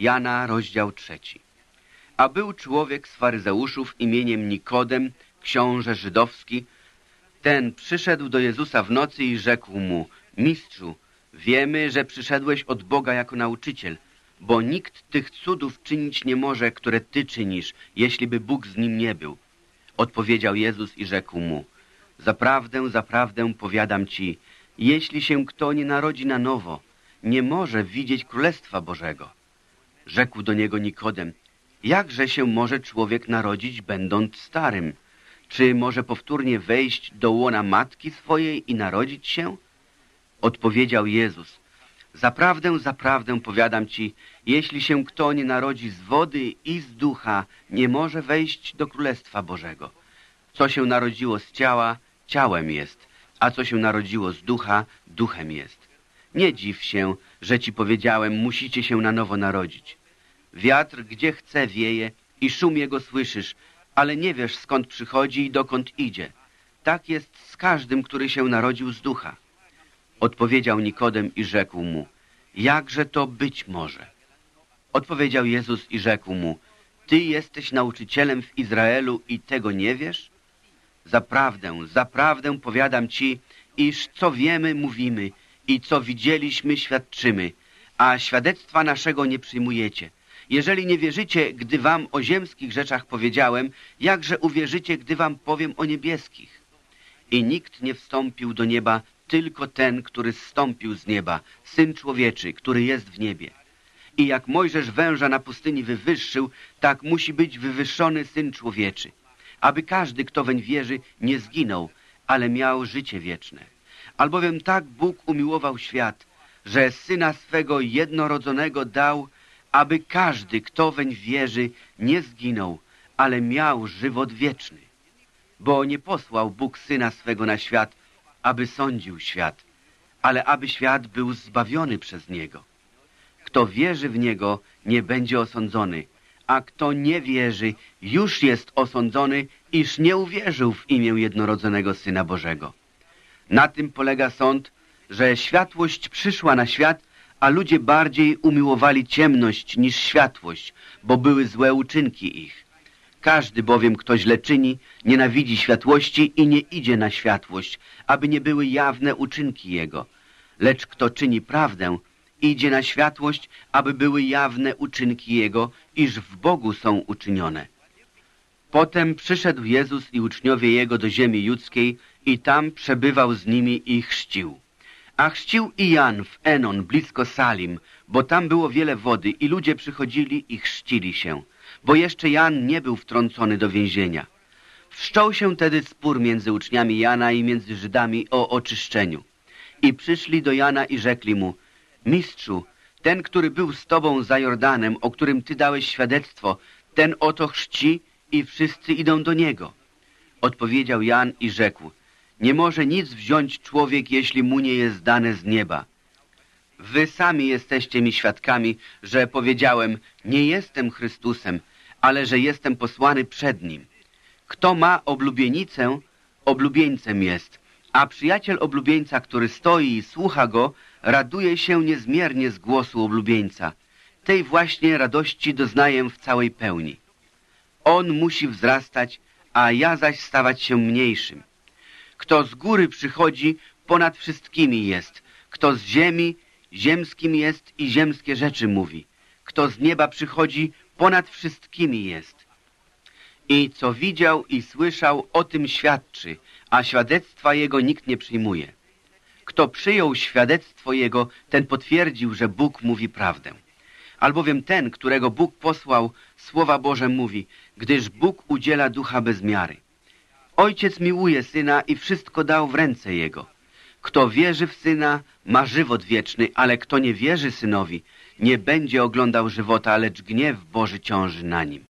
Jana, rozdział trzeci. A był człowiek z faryzeuszów imieniem Nikodem, książę żydowski. Ten przyszedł do Jezusa w nocy i rzekł mu, Mistrzu, wiemy, że przyszedłeś od Boga jako nauczyciel, bo nikt tych cudów czynić nie może, które Ty czynisz, jeśli by Bóg z nim nie był. Odpowiedział Jezus i rzekł mu, Zaprawdę, zaprawdę powiadam Ci, jeśli się kto nie narodzi na nowo, nie może widzieć Królestwa Bożego. Rzekł do niego Nikodem, jakże się może człowiek narodzić, będąc starym? Czy może powtórnie wejść do łona matki swojej i narodzić się? Odpowiedział Jezus, zaprawdę, zaprawdę powiadam ci, jeśli się kto nie narodzi z wody i z ducha, nie może wejść do Królestwa Bożego. Co się narodziło z ciała, ciałem jest, a co się narodziło z ducha, duchem jest. Nie dziw się, że ci powiedziałem, musicie się na nowo narodzić. Wiatr gdzie chce wieje i szum jego słyszysz, ale nie wiesz skąd przychodzi i dokąd idzie. Tak jest z każdym, który się narodził z ducha. Odpowiedział Nikodem i rzekł mu, jakże to być może? Odpowiedział Jezus i rzekł mu, ty jesteś nauczycielem w Izraelu i tego nie wiesz? Zaprawdę, zaprawdę powiadam ci, iż co wiemy, mówimy i co widzieliśmy, świadczymy, a świadectwa naszego nie przyjmujecie. Jeżeli nie wierzycie, gdy wam o ziemskich rzeczach powiedziałem, jakże uwierzycie, gdy wam powiem o niebieskich? I nikt nie wstąpił do nieba, tylko ten, który zstąpił z nieba, Syn Człowieczy, który jest w niebie. I jak Mojżesz węża na pustyni wywyższył, tak musi być wywyższony Syn Człowieczy, aby każdy, kto weń wierzy, nie zginął, ale miał życie wieczne. Albowiem tak Bóg umiłował świat, że Syna swego jednorodzonego dał, aby każdy, kto weń wierzy, nie zginął, ale miał żywot wieczny. Bo nie posłał Bóg Syna swego na świat, aby sądził świat, ale aby świat był zbawiony przez Niego. Kto wierzy w Niego, nie będzie osądzony, a kto nie wierzy, już jest osądzony, iż nie uwierzył w imię jednorodzonego Syna Bożego. Na tym polega sąd, że światłość przyszła na świat, a ludzie bardziej umiłowali ciemność niż światłość, bo były złe uczynki ich. Każdy bowiem, kto źle czyni, nienawidzi światłości i nie idzie na światłość, aby nie były jawne uczynki jego. Lecz kto czyni prawdę, idzie na światłość, aby były jawne uczynki jego, iż w Bogu są uczynione. Potem przyszedł Jezus i uczniowie Jego do ziemi judzkiej i tam przebywał z nimi i chrzcił. A chrzcił i Jan w Enon, blisko Salim, bo tam było wiele wody i ludzie przychodzili i chrzcili się, bo jeszcze Jan nie był wtrącony do więzienia. Wszczął się tedy spór między uczniami Jana i między Żydami o oczyszczeniu. I przyszli do Jana i rzekli mu, Mistrzu, ten, który był z tobą za Jordanem, o którym ty dałeś świadectwo, ten oto chrzci i wszyscy idą do niego. Odpowiedział Jan i rzekł, nie może nic wziąć człowiek, jeśli mu nie jest dane z nieba. Wy sami jesteście mi świadkami, że powiedziałem, nie jestem Chrystusem, ale że jestem posłany przed Nim. Kto ma oblubienicę, oblubieńcem jest, a przyjaciel oblubieńca, który stoi i słucha go, raduje się niezmiernie z głosu oblubieńca. Tej właśnie radości doznaję w całej pełni. On musi wzrastać, a ja zaś stawać się mniejszym. Kto z góry przychodzi, ponad wszystkimi jest. Kto z ziemi, ziemskim jest i ziemskie rzeczy mówi. Kto z nieba przychodzi, ponad wszystkimi jest. I co widział i słyszał, o tym świadczy, a świadectwa jego nikt nie przyjmuje. Kto przyjął świadectwo jego, ten potwierdził, że Bóg mówi prawdę. Albowiem ten, którego Bóg posłał, Słowa Boże mówi, gdyż Bóg udziela ducha bez miary. Ojciec miłuje Syna i wszystko dał w ręce Jego. Kto wierzy w Syna, ma żywot wieczny, ale kto nie wierzy Synowi, nie będzie oglądał żywota, lecz gniew Boży ciąży na nim.